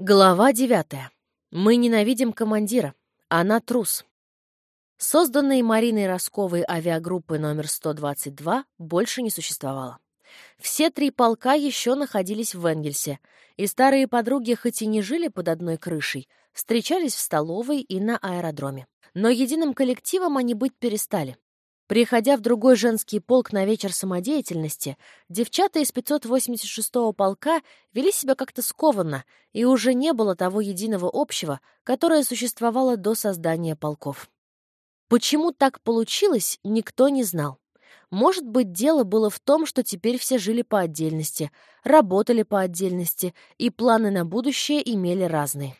Глава девятая. Мы ненавидим командира. Она трус. Созданной Мариной Росковой авиагруппы номер 122 больше не существовало. Все три полка еще находились в Энгельсе, и старые подруги хоть и не жили под одной крышей, встречались в столовой и на аэродроме. Но единым коллективом они быть перестали. Приходя в другой женский полк на вечер самодеятельности, девчата из 586-го полка вели себя как-то скованно, и уже не было того единого общего, которое существовало до создания полков. Почему так получилось, никто не знал. Может быть, дело было в том, что теперь все жили по отдельности, работали по отдельности, и планы на будущее имели разные.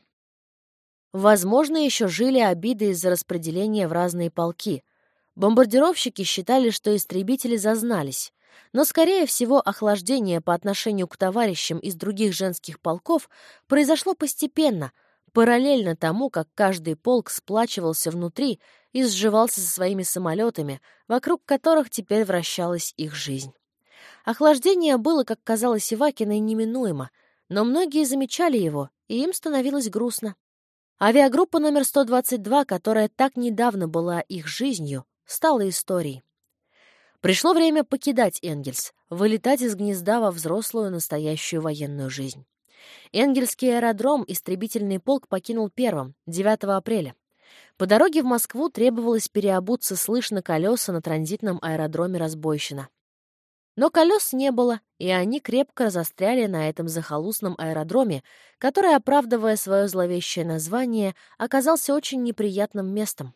Возможно, еще жили обиды из-за распределения в разные полки — Бомбардировщики считали, что истребители зазнались, но, скорее всего, охлаждение по отношению к товарищам из других женских полков произошло постепенно, параллельно тому, как каждый полк сплачивался внутри и сживался со своими самолетами, вокруг которых теперь вращалась их жизнь. Охлаждение было, как казалось Ивакиной, неминуемо, но многие замечали его, и им становилось грустно. Авиагруппа номер 122, которая так недавно была их жизнью, стала историей. Пришло время покидать Энгельс, вылетать из гнезда во взрослую настоящую военную жизнь. Энгельский аэродром истребительный полк покинул первым, 9 апреля. По дороге в Москву требовалось переобуться слышно колеса на транзитном аэродроме Разбойщина. Но колес не было, и они крепко застряли на этом захолустном аэродроме, который, оправдывая свое зловещее название, оказался очень неприятным местом.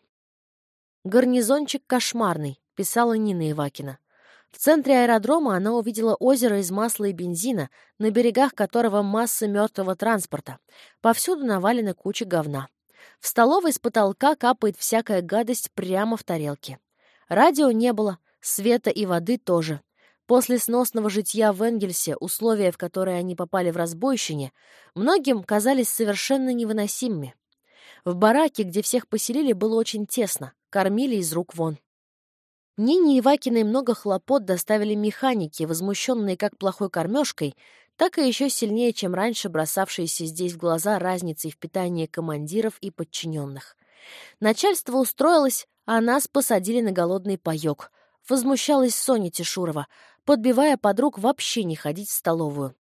«Гарнизончик кошмарный», — писала Нина Ивакина. В центре аэродрома она увидела озеро из масла и бензина, на берегах которого масса мертвого транспорта. Повсюду навалена куча говна. В столовой с потолка капает всякая гадость прямо в тарелке. Радио не было, света и воды тоже. После сносного житья в Энгельсе, условия, в которые они попали в разбойщине, многим казались совершенно невыносимыми. В бараке, где всех поселили, было очень тесно, кормили из рук вон. Нине Ивакиной много хлопот доставили механики, возмущенные как плохой кормежкой, так и еще сильнее, чем раньше бросавшиеся здесь в глаза разницей в питании командиров и подчиненных. Начальство устроилось, а нас посадили на голодный паёк. Возмущалась Соня Тишурова, подбивая подруг вообще не ходить в столовую.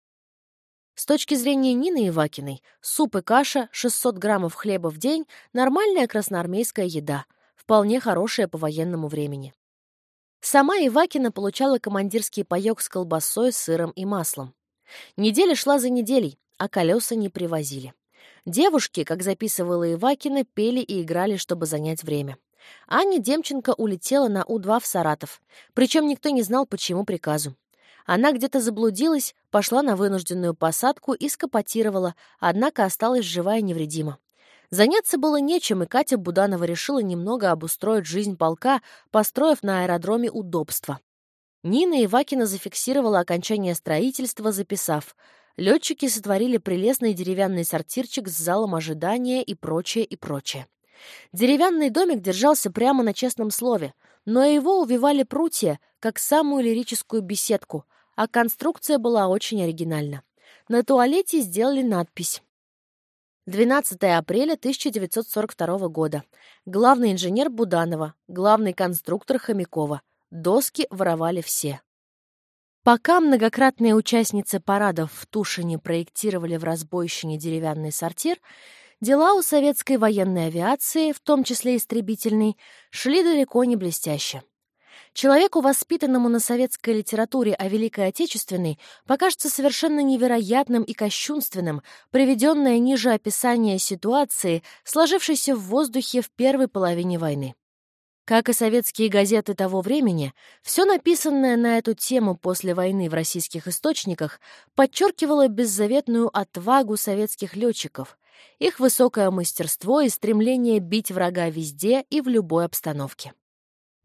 С точки зрения Нины Ивакиной, суп и каша, 600 граммов хлеба в день — нормальная красноармейская еда, вполне хорошая по военному времени. Сама Ивакина получала командирский паёк с колбасой, сыром и маслом. Неделя шла за неделей, а колеса не привозили. Девушки, как записывала Ивакина, пели и играли, чтобы занять время. Аня Демченко улетела на У-2 в Саратов, причем никто не знал, почему приказу. Она где-то заблудилась, пошла на вынужденную посадку и скопотировала, однако осталась жива и невредима. Заняться было нечем, и Катя Буданова решила немного обустроить жизнь полка, построив на аэродроме удобства. Нина Ивакина зафиксировала окончание строительства, записав «Летчики сотворили прелестный деревянный сортирчик с залом ожидания и прочее, и прочее». Деревянный домик держался прямо на честном слове, но его увивали прутья, как самую лирическую беседку — а конструкция была очень оригинальна. На туалете сделали надпись 12 апреля 1942 года. Главный инженер Буданова, главный конструктор Хомякова. Доски воровали все. Пока многократные участницы парадов в Тушине проектировали в разбойщине деревянный сортир, дела у советской военной авиации, в том числе истребительной, шли далеко не блестяще. Человеку, воспитанному на советской литературе о Великой Отечественной, покажется совершенно невероятным и кощунственным приведенное ниже описание ситуации, сложившейся в воздухе в первой половине войны. Как и советские газеты того времени, все написанное на эту тему после войны в российских источниках подчеркивало беззаветную отвагу советских летчиков, их высокое мастерство и стремление бить врага везде и в любой обстановке.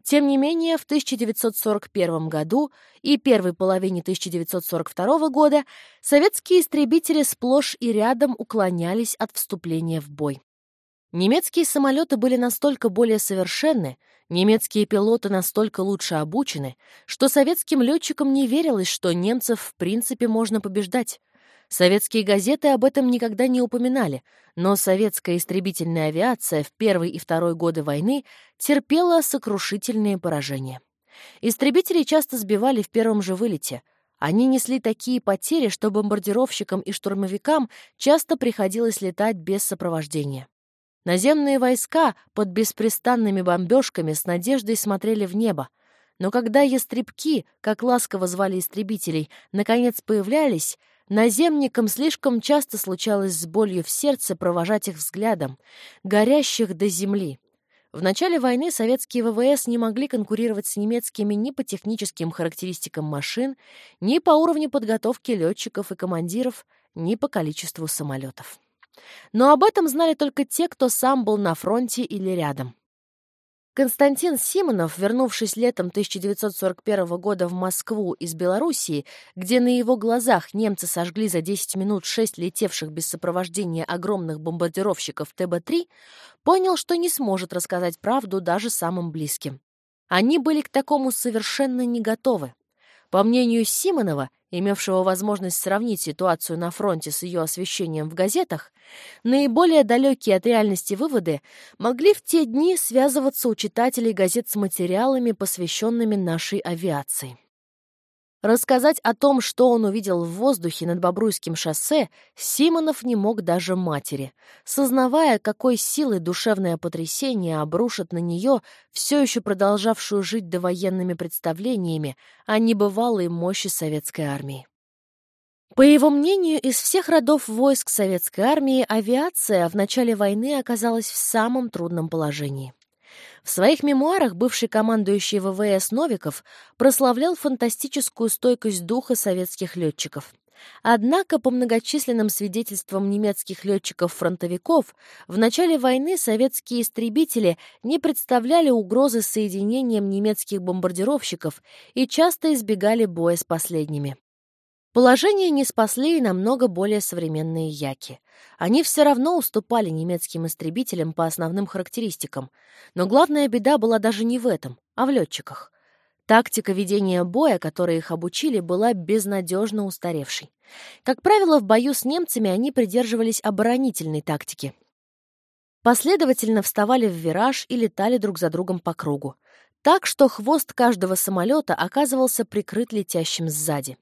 Тем не менее, в 1941 году и первой половине 1942 года советские истребители сплошь и рядом уклонялись от вступления в бой. Немецкие самолеты были настолько более совершенны, немецкие пилоты настолько лучше обучены, что советским летчикам не верилось, что немцев в принципе можно побеждать. Советские газеты об этом никогда не упоминали, но советская истребительная авиация в первый и второй годы войны терпела сокрушительные поражения. Истребители часто сбивали в первом же вылете. Они несли такие потери, что бомбардировщикам и штурмовикам часто приходилось летать без сопровождения. Наземные войска под беспрестанными бомбежками с надеждой смотрели в небо. Но когда ястребки, как ласково звали истребителей, наконец появлялись, наземникам слишком часто случалось с болью в сердце провожать их взглядом, горящих до земли. В начале войны советские ВВС не могли конкурировать с немецкими ни по техническим характеристикам машин, ни по уровню подготовки летчиков и командиров, ни по количеству самолетов. Но об этом знали только те, кто сам был на фронте или рядом. Константин Симонов, вернувшись летом 1941 года в Москву из Белоруссии, где на его глазах немцы сожгли за 10 минут шесть летевших без сопровождения огромных бомбардировщиков ТБ-3, понял, что не сможет рассказать правду даже самым близким. Они были к такому совершенно не готовы. По мнению Симонова, имевшего возможность сравнить ситуацию на фронте с ее освещением в газетах, наиболее далекие от реальности выводы могли в те дни связываться у читателей газет с материалами, посвященными нашей авиации. Рассказать о том, что он увидел в воздухе над Бобруйским шоссе, Симонов не мог даже матери, сознавая, какой силой душевное потрясение обрушит на нее, все еще продолжавшую жить довоенными представлениями о небывалой мощи советской армии. По его мнению, из всех родов войск советской армии авиация в начале войны оказалась в самом трудном положении. В своих мемуарах бывший командующий ВВС Новиков прославлял фантастическую стойкость духа советских летчиков. Однако, по многочисленным свидетельствам немецких летчиков-фронтовиков, в начале войны советские истребители не представляли угрозы соединением немецких бомбардировщиков и часто избегали боя с последними. Положение не спасли и намного более современные Яки. Они все равно уступали немецким истребителям по основным характеристикам. Но главная беда была даже не в этом, а в летчиках. Тактика ведения боя, которой их обучили, была безнадежно устаревшей. Как правило, в бою с немцами они придерживались оборонительной тактики. Последовательно вставали в вираж и летали друг за другом по кругу. Так что хвост каждого самолета оказывался прикрыт летящим сзади.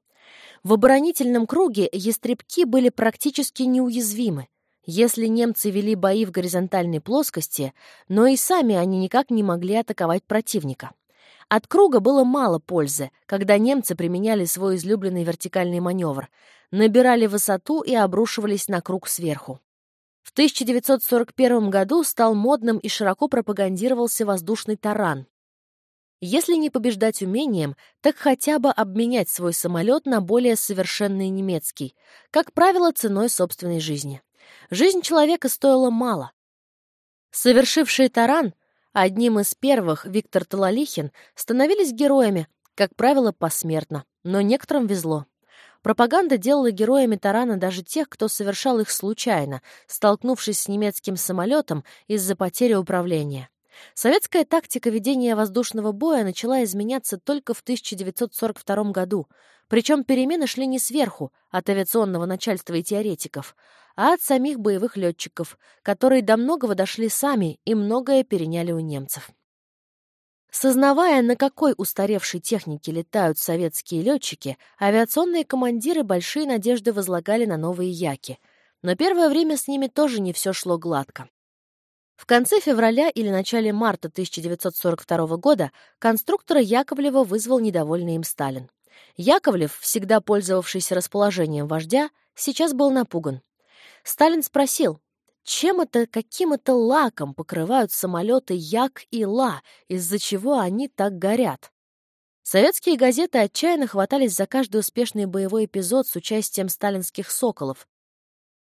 В оборонительном круге ястребки были практически неуязвимы. Если немцы вели бои в горизонтальной плоскости, но и сами они никак не могли атаковать противника. От круга было мало пользы, когда немцы применяли свой излюбленный вертикальный маневр, набирали высоту и обрушивались на круг сверху. В 1941 году стал модным и широко пропагандировался воздушный таран, если не побеждать умением, так хотя бы обменять свой самолет на более совершенный немецкий, как правило, ценой собственной жизни. Жизнь человека стоила мало. Совершившие таран, одним из первых Виктор Талалихин, становились героями, как правило, посмертно, но некоторым везло. Пропаганда делала героями тарана даже тех, кто совершал их случайно, столкнувшись с немецким самолетом из-за потери управления. Советская тактика ведения воздушного боя начала изменяться только в 1942 году, причем перемены шли не сверху, от авиационного начальства и теоретиков, а от самих боевых летчиков, которые до многого дошли сами и многое переняли у немцев. Сознавая, на какой устаревшей технике летают советские летчики, авиационные командиры большие надежды возлагали на новые Яки. Но первое время с ними тоже не все шло гладко. В конце февраля или начале марта 1942 года конструктора Яковлева вызвал недовольный им Сталин. Яковлев, всегда пользовавшийся расположением вождя, сейчас был напуган. Сталин спросил, чем это, каким это лаком покрывают самолеты Як и Ла, из-за чего они так горят? Советские газеты отчаянно хватались за каждый успешный боевой эпизод с участием сталинских «Соколов»,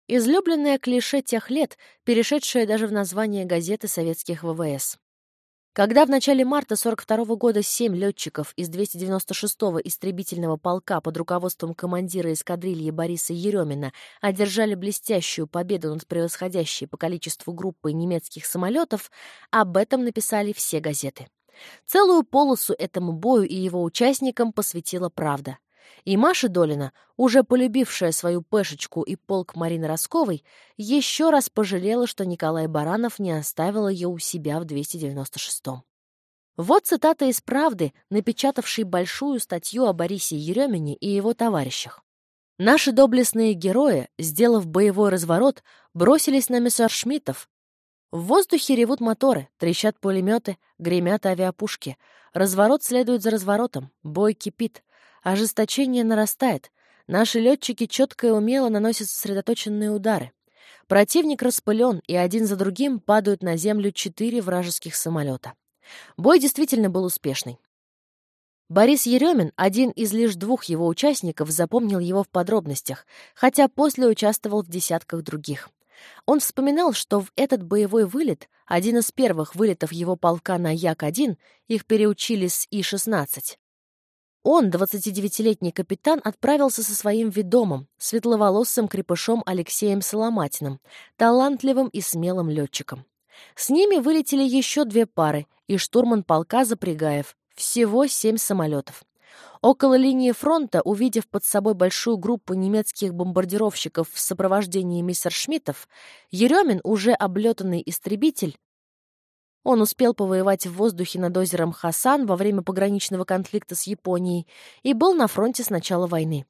Излюбленное клише тех лет, перешедшее даже в название газеты советских ВВС. Когда в начале марта 42 года семь летчиков из 296-го истребительного полка под руководством командира эскадрильи Бориса Еремина одержали блестящую победу над превосходящей по количеству группой немецких самолетов, об этом написали все газеты. Целую полосу этому бою и его участникам посвятила «Правда». И Маша Долина, уже полюбившая свою пешечку и полк Марины Росковой, еще раз пожалела, что Николай Баранов не оставил ее у себя в 296-м. Вот цитата из «Правды», напечатавшей большую статью о Борисе Еремине и его товарищах. Наши доблестные герои, сделав боевой разворот, бросились на мессершмиттов. В воздухе ревут моторы, трещат пулеметы, гремят авиапушки. Разворот следует за разворотом, бой кипит. Ожесточение нарастает. Наши летчики четко и умело наносят сосредоточенные удары. Противник распылен, и один за другим падают на землю четыре вражеских самолета. Бой действительно был успешный. Борис Еремин, один из лишь двух его участников, запомнил его в подробностях, хотя после участвовал в десятках других. Он вспоминал, что в этот боевой вылет, один из первых вылетов его полка на Як-1, их переучили с И-16, он, 29-летний капитан, отправился со своим ведомым, светловолосым крепышом Алексеем Соломатиным, талантливым и смелым летчиком. С ними вылетели еще две пары и штурман полка Запрягаев. Всего семь самолетов. Около линии фронта, увидев под собой большую группу немецких бомбардировщиков в сопровождении мистершмиттов, Еремин, уже облетанный истребитель, он успел повоевать в воздухе над озером Хасан во время пограничного конфликта с Японией и был на фронте с начала войны.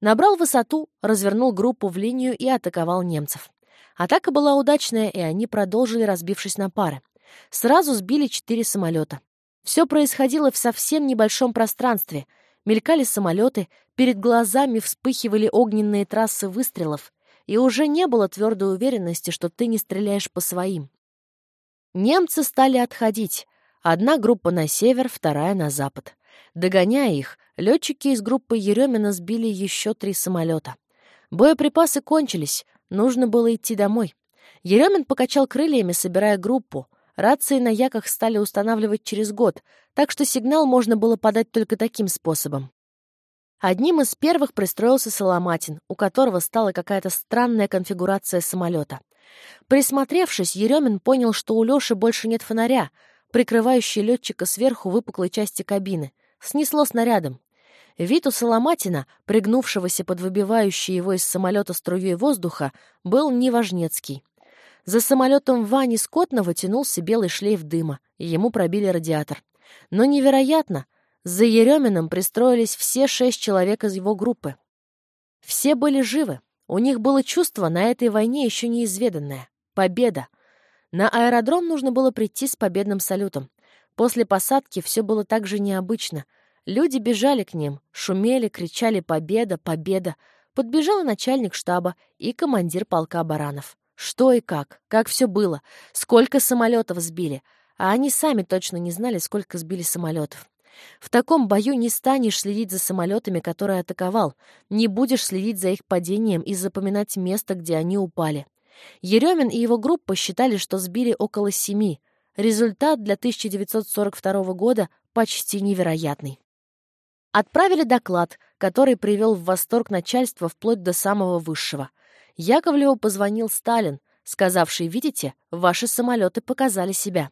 Набрал высоту, развернул группу в линию и атаковал немцев. Атака была удачная, и они продолжили, разбившись на пары. Сразу сбили четыре самолета. Все происходило в совсем небольшом пространстве. Мелькали самолеты, перед глазами вспыхивали огненные трассы выстрелов, и уже не было твердой уверенности, что ты не стреляешь по своим. Немцы стали отходить. Одна группа на север, вторая на запад. Догоняя их, летчики из группы Еремина сбили еще три самолета. Боеприпасы кончились, нужно было идти домой. Еремин покачал крыльями, собирая группу. Рации на яках стали устанавливать через год, так что сигнал можно было подать только таким способом. Одним из первых пристроился Соломатин, у которого стала какая-то странная конфигурация самолета. Присмотревшись, Еремин понял, что у Лёши больше нет фонаря, прикрывающий летчика сверху выпуклой части кабины. Снесло снарядом. Вид у Соломатина, пригнувшегося под выбивающей его из самолета струей воздуха, был неважнецкий. За самолетом Вани Скотного тянулся белый шлейф дыма, и ему пробили радиатор. Но невероятно, за Ереминым пристроились все шесть человек из его группы. Все были живы, у них было чувство на этой войне еще неизведанное — победа. На аэродром нужно было прийти с победным салютом. После посадки все было так же необычно. Люди бежали к ним, шумели, кричали «Победа! Победа!». Подбежал начальник штаба и командир полка Баранов. Что и как, как все было, сколько самолетов сбили. А они сами точно не знали, сколько сбили самолетов. В таком бою не станешь следить за самолетами, которые атаковал, не будешь следить за их падением и запоминать место, где они упали. Еремин и его группа считали, что сбили около семи. Результат для 1942 года почти невероятный. Отправили доклад, который привел в восторг начальство вплоть до самого высшего. Яковлеву позвонил Сталин, сказавший, видите, ваши самолеты показали себя.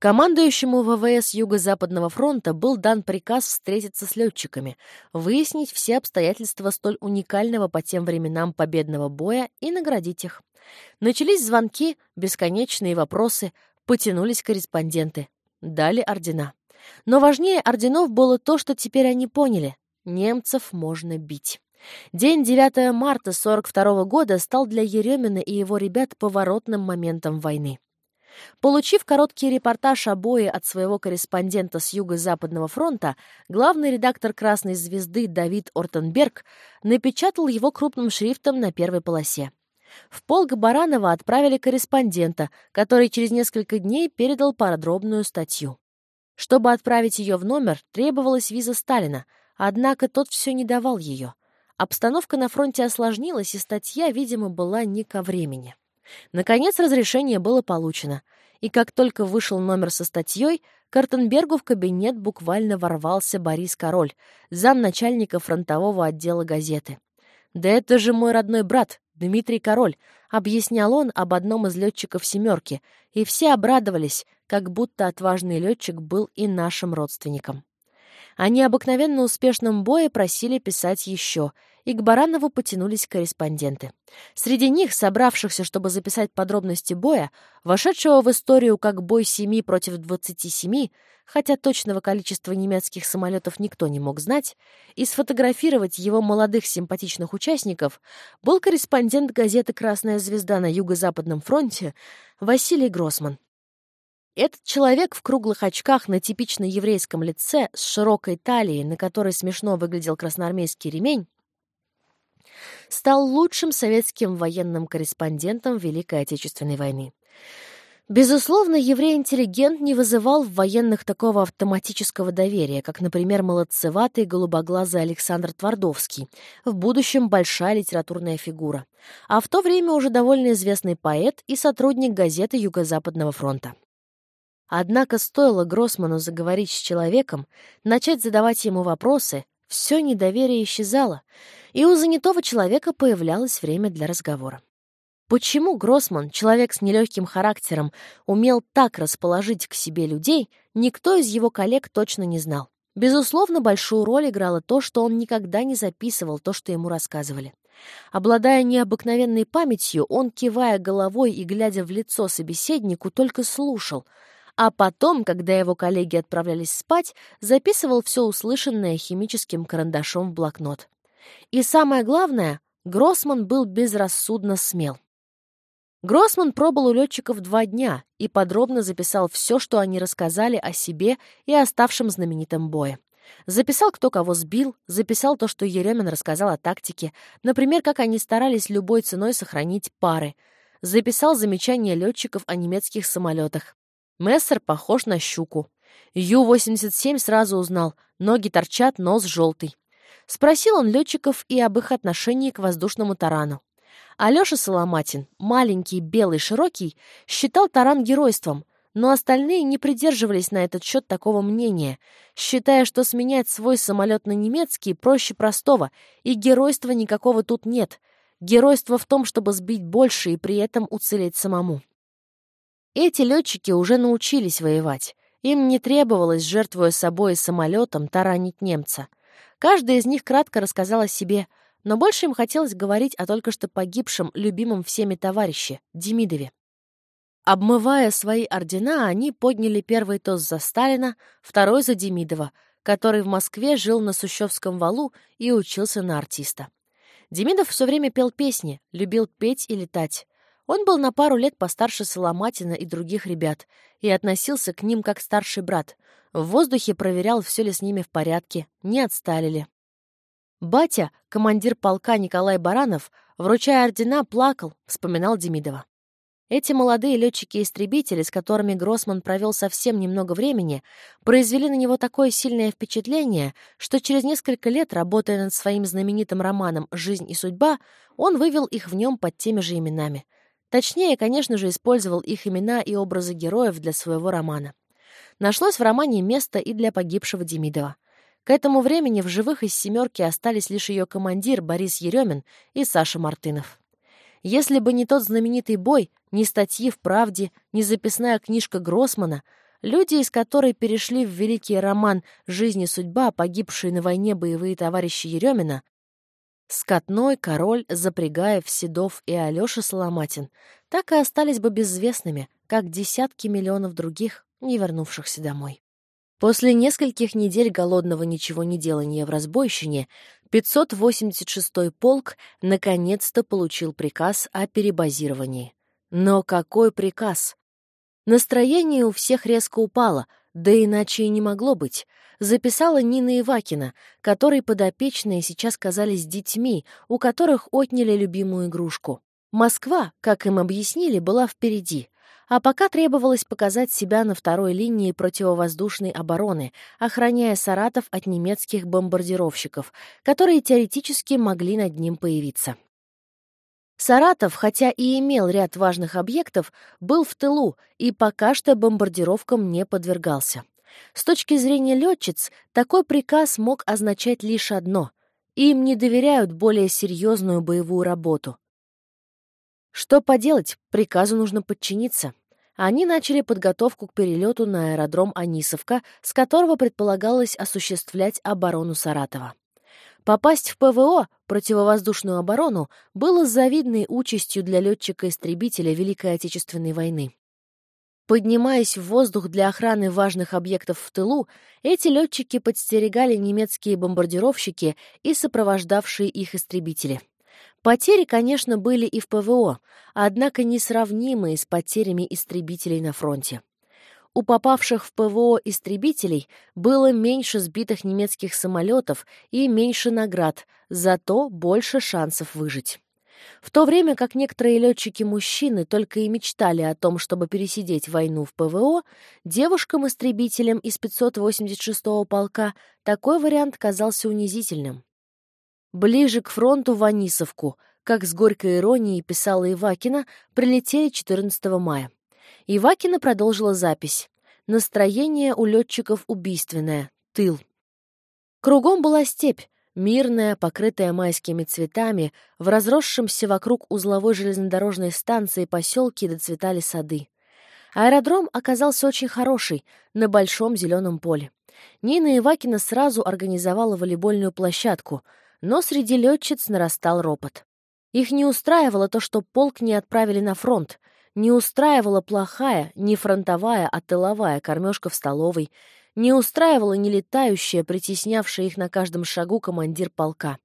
Командующему ВВС Юго-Западного фронта был дан приказ встретиться с летчиками, выяснить все обстоятельства столь уникального по тем временам победного боя и наградить их. Начались звонки, бесконечные вопросы, потянулись корреспонденты. Дали ордена. Но важнее орденов было то, что теперь они поняли. Немцев можно бить. День 9 марта 42 года стал для Еремина и его ребят поворотным моментом войны. Получив короткий репортаж о бое от своего корреспондента с Юго-Западного фронта, главный редактор «Красной звезды» Давид Ортенберг напечатал его крупным шрифтом на первой полосе. В полк Баранова отправили корреспондента, который через несколько дней передал подробную статью. Чтобы отправить ее в номер, требовалась виза Сталина, однако тот все не давал ее. Обстановка на фронте осложнилась, и статья, видимо, была не ко времени. Наконец разрешение было получено, и как только вышел номер со статьей, Картенбергу в кабинет буквально ворвался Борис Король, замначальника фронтового отдела газеты. «Да это же мой родной брат, Дмитрий Король», — объяснял он об одном из летчиков «семерки», и все обрадовались, как будто отважный летчик был и нашим родственником. О необыкновенно успешном бое просили писать еще, и к Баранову потянулись корреспонденты. Среди них, собравшихся, чтобы записать подробности боя, вошедшего в историю как бой семи против двадцати семи, хотя точного количества немецких самолетов никто не мог знать, и сфотографировать его молодых симпатичных участников, был корреспондент газеты «Красная звезда» на Юго-Западном фронте Василий Гроссман. Этот человек в круглых очках на типично еврейском лице с широкой талией, на которой смешно выглядел красноармейский ремень, стал лучшим советским военным корреспондентом Великой Отечественной войны. Безусловно, еврей-интеллигент не вызывал в военных такого автоматического доверия, как, например, молодцеватый голубоглазый Александр Твардовский, в будущем большая литературная фигура, а в то время уже довольно известный поэт и сотрудник газеты Юго-Западного фронта. Однако стоило Гроссману заговорить с человеком, начать задавать ему вопросы, все недоверие исчезало, и у занятого человека появлялось время для разговора. Почему Гроссман, человек с нелегким характером, умел так расположить к себе людей, никто из его коллег точно не знал. Безусловно, большую роль играло то, что он никогда не записывал то, что ему рассказывали. Обладая необыкновенной памятью, он, кивая головой и глядя в лицо собеседнику, только слушал — а потом, когда его коллеги отправлялись спать, записывал все услышанное химическим карандашом в блокнот. И самое главное, Гроссман был безрассудно смел. Гроссман пробыл у летчиков два дня и подробно записал все, что они рассказали о себе и оставшем знаменитом бое. Записал, кто кого сбил, записал то, что Еремин рассказал о тактике, например, как они старались любой ценой сохранить пары. Записал замечания летчиков о немецких самолетах. Мессер похож на щуку. Ю-87 сразу узнал. Ноги торчат, нос желтый. Спросил он летчиков и об их отношении к воздушному тарану. Алеша Соломатин, маленький, белый, широкий, считал таран геройством, но остальные не придерживались на этот счет такого мнения, считая, что сменять свой самолет на немецкий проще простого, и геройства никакого тут нет. Геройство в том, чтобы сбить больше и при этом уцелеть самому. Эти летчики уже научились воевать. Им не требовалось, жертвуя собой и самолетом, таранить немца. Каждый из них кратко рассказал о себе, но больше им хотелось говорить о только что погибшем, любимом всеми товарище, Демидове. Обмывая свои ордена, они подняли первый тост за Сталина, второй за Демидова, который в Москве жил на Сущевском валу и учился на артиста. Демидов все время пел песни, любил петь и летать. Он был на пару лет постарше Соломатина и других ребят и относился к ним как старший брат. В воздухе проверял, все ли с ними в порядке, не отстали ли. Батя, командир полка Николай Баранов, вручая ордена, плакал, вспоминал Демидова. Эти молодые летчики-истребители, с которыми Гроссман провел совсем немного времени, произвели на него такое сильное впечатление, что через несколько лет, работая над своим знаменитым романом «Жизнь и судьба», он вывел их в нем под теми же именами — Точнее, конечно же, использовал их имена и образы героев для своего романа. Нашлось в романе место и для погибшего Демидова. К этому времени в живых из «семерки» остались лишь ее командир Борис Еремин и Саша Мартынов. Если бы не тот знаменитый бой, ни статьи в «Правде», ни записная книжка Гроссмана, люди, из которой перешли в великий роман «Жизнь и судьба», погибшие на войне боевые товарищи Еремина, Скотной, Король, Запрягаев, Седов и Алёша Соломатин так и остались бы безвестными, как десятки миллионов других, не вернувшихся домой. После нескольких недель голодного ничего не делания в разбойщине 586-й полк наконец-то получил приказ о перебазировании. Но какой приказ? Настроение у всех резко упало, да иначе и не могло быть — записала Нина Ивакина, которой подопечные сейчас казались детьми, у которых отняли любимую игрушку. Москва, как им объяснили, была впереди, а пока требовалось показать себя на второй линии противовоздушной обороны, охраняя Саратов от немецких бомбардировщиков, которые теоретически могли над ним появиться. Саратов, хотя и имел ряд важных объектов, был в тылу и пока что бомбардировкам не подвергался. С точки зрения летчиц, такой приказ мог означать лишь одно — им не доверяют более серьезную боевую работу. Что поделать, приказу нужно подчиниться. они начали подготовку к перелету на аэродром Анисовка, с которого предполагалось осуществлять оборону Саратова. Попасть в ПВО, противовоздушную оборону, было завидной участью для летчика-истребителя Великой Отечественной войны. Поднимаясь в воздух для охраны важных объектов в тылу, эти летчики подстерегали немецкие бомбардировщики и сопровождавшие их истребители. Потери, конечно, были и в ПВО, однако несравнимые с потерями истребителей на фронте. У попавших в ПВО истребителей было меньше сбитых немецких самолетов и меньше наград, зато больше шансов выжить. В то время как некоторые летчики-мужчины только и мечтали о том, чтобы пересидеть войну в ПВО, девушкам-истребителям из 586-го полка такой вариант казался унизительным. Ближе к фронту в Анисовку, как с горькой иронией писала Ивакина, прилетели 14 мая. Ивакина продолжила запись. Настроение у летчиков убийственное. Тыл. Кругом была степь, мирная, покрытая майскими цветами, в разросшемся вокруг узловой железнодорожной станции поселке доцветали сады. Аэродром оказался очень хороший, на большом зеленом поле. Нина Ивакина сразу организовала волейбольную площадку — но среди летчиц нарастал ропот. Их не устраивало то, что полк не отправили на фронт, не устраивала плохая, не фронтовая, а тыловая кормежка в столовой, не устраивала не летающая, притеснявшая их на каждом шагу командир полка.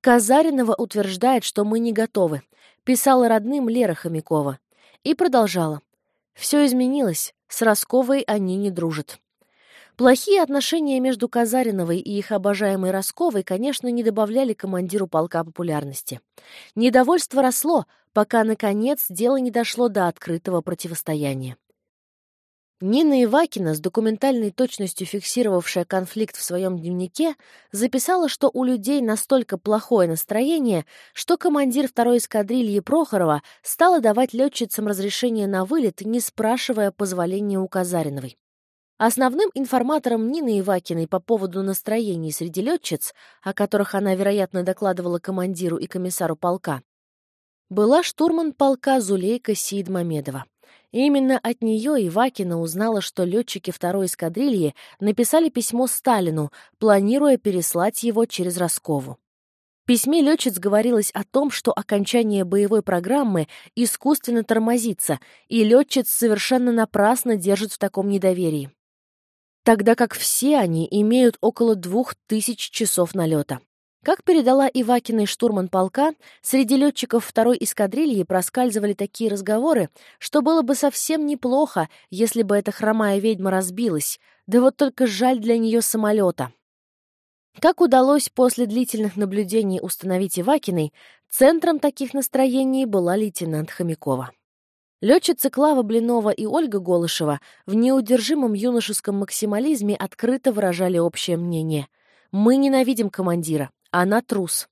Казаринова утверждает, что мы не готовы, писала родным Лера Хомякова. И продолжала. Все изменилось, с Росковой они не дружат. Плохие отношения между Казариновой и их обожаемой Росковой, конечно, не добавляли командиру полка популярности. Недовольство росло, пока, наконец, дело не дошло до открытого противостояния. Нина Ивакина, с документальной точностью фиксировавшая конфликт в своем дневнике, записала, что у людей настолько плохое настроение, что командир второй эскадрильи Прохорова стала давать летчицам разрешение на вылет, не спрашивая позволения у Казариновой. Основным информатором Нины Ивакиной по поводу настроений среди летчиц, о которых она, вероятно, докладывала командиру и комиссару полка, была штурман полка Зулейка Сиидмамедова. Именно от нее Ивакина узнала, что летчики второй эскадрильи написали письмо Сталину, планируя переслать его через Роскову. В письме летчиц говорилось о том, что окончание боевой программы искусственно тормозится, и летчиц совершенно напрасно держат в таком недоверии тогда как все они имеют около двух тысяч часов налета. Как передала Ивакиной штурман полка, среди летчиков второй эскадрильи проскальзывали такие разговоры, что было бы совсем неплохо, если бы эта хромая ведьма разбилась, да вот только жаль для нее самолета. Как удалось после длительных наблюдений установить Ивакиной, центром таких настроений была лейтенант Хомякова. Летчицы Клава Блинова и Ольга Голышева в неудержимом юношеском максимализме открыто выражали общее мнение. «Мы ненавидим командира, она трус».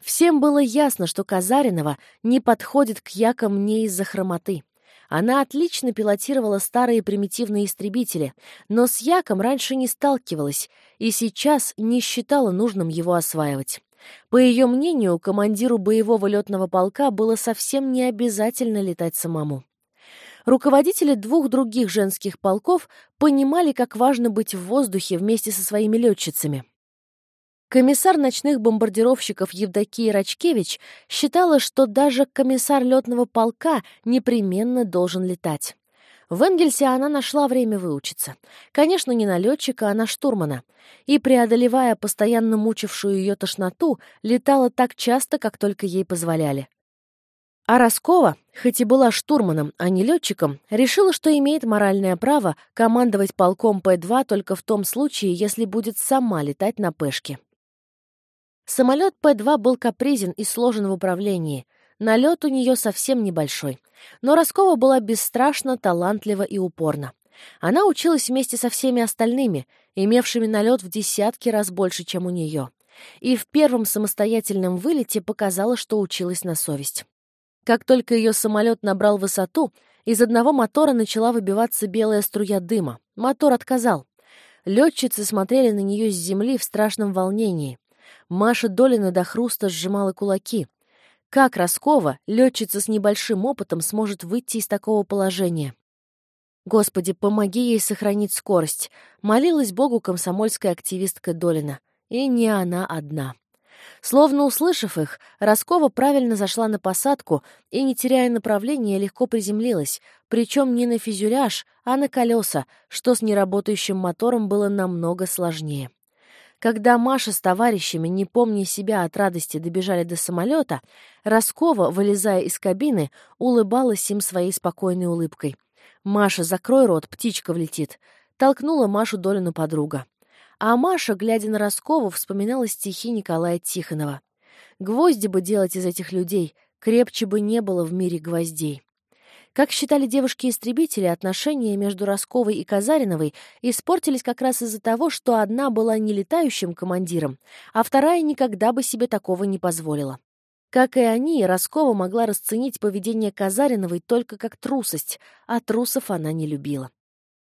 Всем было ясно, что Казаринова не подходит к якам не из-за хромоты. Она отлично пилотировала старые примитивные истребители, но с яком раньше не сталкивалась и сейчас не считала нужным его осваивать. По ее мнению, командиру боевого летного полка было совсем не обязательно летать самому. Руководители двух других женских полков понимали, как важно быть в воздухе вместе со своими летчицами. Комиссар ночных бомбардировщиков Евдокия Рачкевич считала, что даже комиссар летного полка непременно должен летать. В Энгельсе она нашла время выучиться. Конечно, не на летчика, а на штурмана. И, преодолевая постоянно мучившую ее тошноту, летала так часто, как только ей позволяли. А Роскова, хоть и была штурманом, а не летчиком, решила, что имеет моральное право командовать полком Пе-2 только в том случае, если будет сама летать на Пешке. Самолет Пе-2 был капризен и сложен в управлении — Налет у нее совсем небольшой. Но Раскова была бесстрашна, талантлива и упорна. Она училась вместе со всеми остальными, имевшими налет в десятки раз больше, чем у нее. И в первом самостоятельном вылете показала, что училась на совесть. Как только ее самолет набрал высоту, из одного мотора начала выбиваться белая струя дыма. Мотор отказал. Летчицы смотрели на нее с земли в страшном волнении. Маша Долина до хруста сжимала кулаки. Как Роскова, летчица с небольшим опытом, сможет выйти из такого положения? Господи, помоги ей сохранить скорость. Молилась Богу комсомольская активистка Долина. И не она одна. Словно услышав их, Роскова правильно зашла на посадку и, не теряя направления, легко приземлилась, причем не на фюзеляж, а на колеса, что с неработающим мотором было намного сложнее. Когда Маша с товарищами, не помня себя от радости, добежали до самолета, Роскова, вылезая из кабины, улыбалась им своей спокойной улыбкой. «Маша, закрой рот, птичка влетит!» — толкнула Машу Долину подруга. А Маша, глядя на Роскову, вспоминала стихи Николая Тихонова. «Гвозди бы делать из этих людей, крепче бы не было в мире гвоздей». Как считали девушки-истребители, отношения между Росковой и Казариновой испортились как раз из-за того, что одна была не летающим командиром, а вторая никогда бы себе такого не позволила. Как и они, Роскова могла расценить поведение Казариновой только как трусость, а трусов она не любила.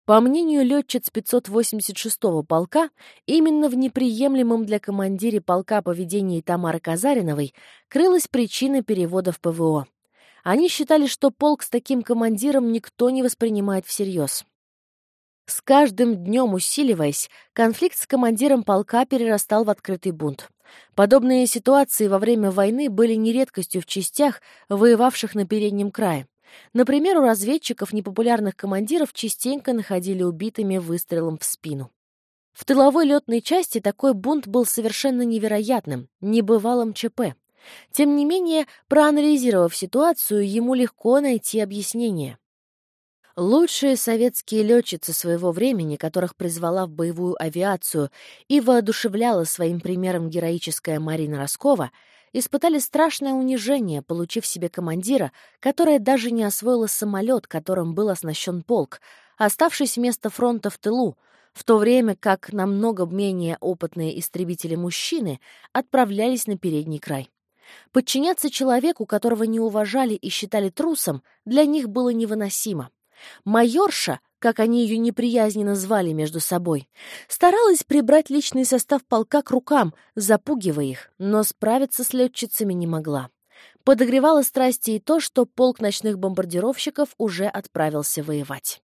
По мнению летчиц 586-го полка, именно в неприемлемом для командире полка поведении Тамары Казариновой крылась причина перевода в ПВО. Они считали, что полк с таким командиром никто не воспринимает всерьез. С каждым днем усиливаясь, конфликт с командиром полка перерастал в открытый бунт. Подобные ситуации во время войны были не редкостью в частях, воевавших на переднем крае. Например, у разведчиков непопулярных командиров частенько находили убитыми выстрелом в спину. В тыловой летной части такой бунт был совершенно невероятным, небывалым ЧП. Тем не менее, проанализировав ситуацию, ему легко найти объяснение. Лучшие советские летчицы своего времени, которых призвала в боевую авиацию и воодушевляла своим примером героическая Марина Роскова, испытали страшное унижение, получив себе командира, которая даже не освоила самолет, которым был оснащен полк, оставшись вместо фронта в тылу, в то время как намного менее опытные истребители-мужчины отправлялись на передний край. Подчиняться человеку, которого не уважали и считали трусом, для них было невыносимо. Майорша, как они ее неприязненно звали между собой, старалась прибрать личный состав полка к рукам, запугивая их, но справиться с летчицами не могла. Подогревало страсти и то, что полк ночных бомбардировщиков уже отправился воевать.